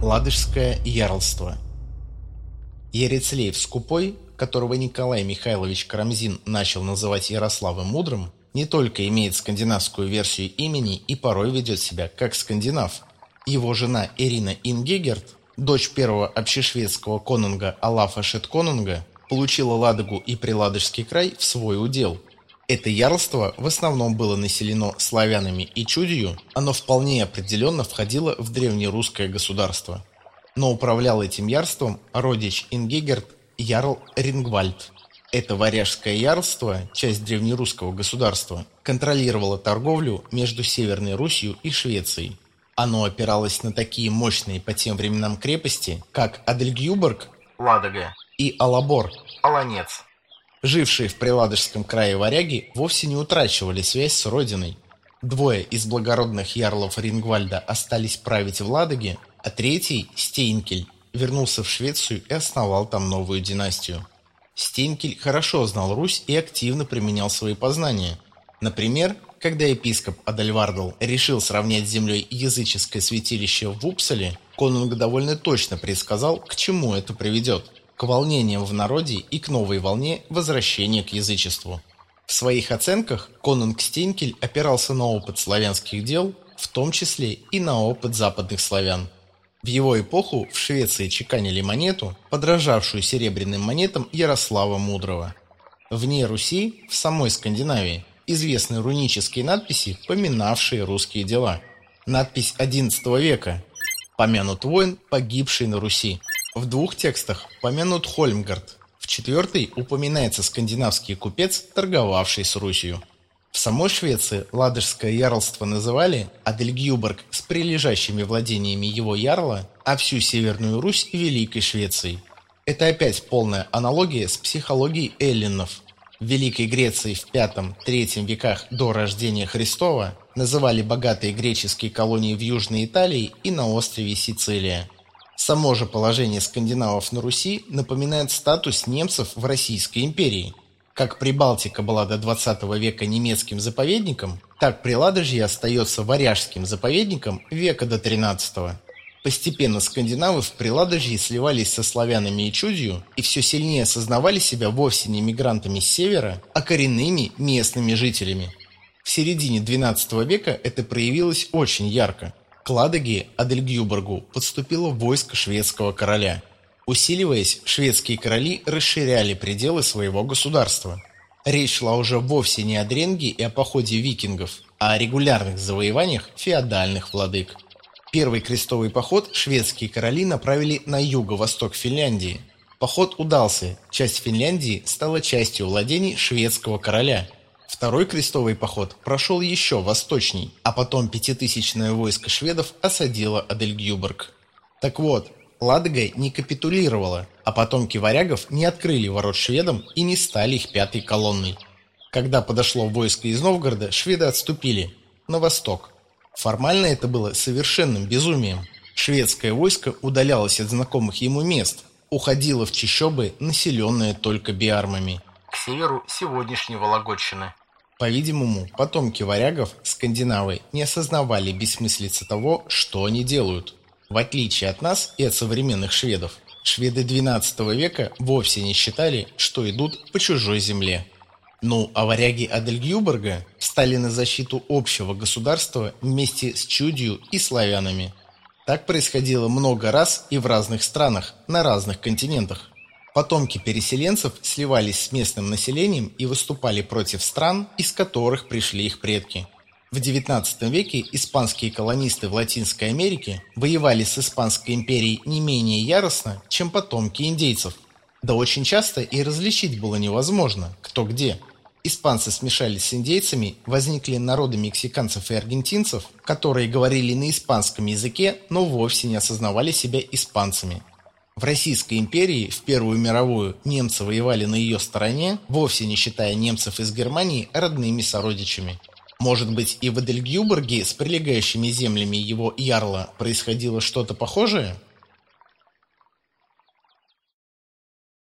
Ладожское ярлство Ерецлеев Скупой, которого Николай Михайлович Карамзин начал называть Ярославом Мудрым, не только имеет скандинавскую версию имени и порой ведет себя как скандинав. Его жена Ирина Ингегерт, дочь первого общешведского конунга Алафа Шетконунга, получила Ладогу и Приладожский край в свой удел. Это ярлство в основном было населено славянами и чудью, оно вполне определенно входило в древнерусское государство. Но управлял этим ярством родич Ингегерт Ярл Рингвальд. Это варяжское ярлство, часть древнерусского государства, контролировало торговлю между Северной Русью и Швецией. Оно опиралось на такие мощные по тем временам крепости, как Адельгюборг, Ладога, и Алабор, Аланец. Жившие в Приладожском крае варяги вовсе не утрачивали связь с родиной. Двое из благородных ярлов Рингвальда остались править в Ладоге, а третий, Стейнкель, вернулся в Швецию и основал там новую династию. Стенкель хорошо знал Русь и активно применял свои познания. Например, когда епископ Адальвардл решил сравнять с землей языческое святилище в Упсале, конунг довольно точно предсказал, к чему это приведет – к волнениям в народе и к новой волне возвращения к язычеству. В своих оценках конунг Стенкель опирался на опыт славянских дел, в том числе и на опыт западных славян – в его эпоху в Швеции чеканили монету, подражавшую серебряным монетам Ярослава Мудрого. Вне Руси, в самой Скандинавии, известны рунические надписи, поминавшие русские дела. Надпись XI века «Помянут воин, погибший на Руси». В двух текстах помянут Хольмгард, в четвертой упоминается скандинавский купец, торговавший с Русью. В самой Швеции Ладожское ярлство называли Адельгюборг с прилежащими владениями его ярла, а всю Северную Русь – Великой Швецией. Это опять полная аналогия с психологией эллинов. В Великой Греции в V-III веках до рождения Христова называли богатые греческие колонии в Южной Италии и на острове Сицилия. Само же положение скандинавов на Руси напоминает статус немцев в Российской империи – как Прибалтика была до 20 века немецким заповедником, так Приладожье остается варяжским заповедником века до 13 -го. Постепенно скандинавы в Приладожье сливались со славянами и чудью и все сильнее осознавали себя вовсе не мигрантами с севера, а коренными местными жителями. В середине XII века это проявилось очень ярко. К Ладоге, Адельгюборгу, подступило войско шведского короля – Усиливаясь, шведские короли расширяли пределы своего государства. Речь шла уже вовсе не о дренге и о походе викингов, а о регулярных завоеваниях феодальных владык. Первый крестовый поход шведские короли направили на юго-восток Финляндии. Поход удался, часть Финляндии стала частью владений шведского короля. Второй крестовый поход прошел еще восточней, а потом пятитысячное войско шведов осадило Адельгюборг. Так вот, Ладога не капитулировала, а потомки варягов не открыли ворот шведам и не стали их пятой колонной. Когда подошло войско из Новгорода, шведы отступили на восток. Формально это было совершенным безумием. Шведское войско удалялось от знакомых ему мест, уходило в чащобы, населенные только биармами. К северу сегодняшней Вологодчины. По-видимому, потомки варягов, скандинавы, не осознавали бессмыслицы того, что они делают. В отличие от нас и от современных шведов, шведы XII века вовсе не считали, что идут по чужой земле. Ну, а варяги Адельгюборга встали на защиту общего государства вместе с Чудью и славянами. Так происходило много раз и в разных странах, на разных континентах. Потомки переселенцев сливались с местным населением и выступали против стран, из которых пришли их предки – в XIX веке испанские колонисты в Латинской Америке воевали с Испанской империей не менее яростно, чем потомки индейцев. Да очень часто и различить было невозможно, кто где. Испанцы смешались с индейцами, возникли народы мексиканцев и аргентинцев, которые говорили на испанском языке, но вовсе не осознавали себя испанцами. В Российской империи в Первую мировую немцы воевали на ее стороне, вовсе не считая немцев из Германии родными сородичами. Может быть, и в Эдельгюборге с прилегающими землями его ярла происходило что-то похожее?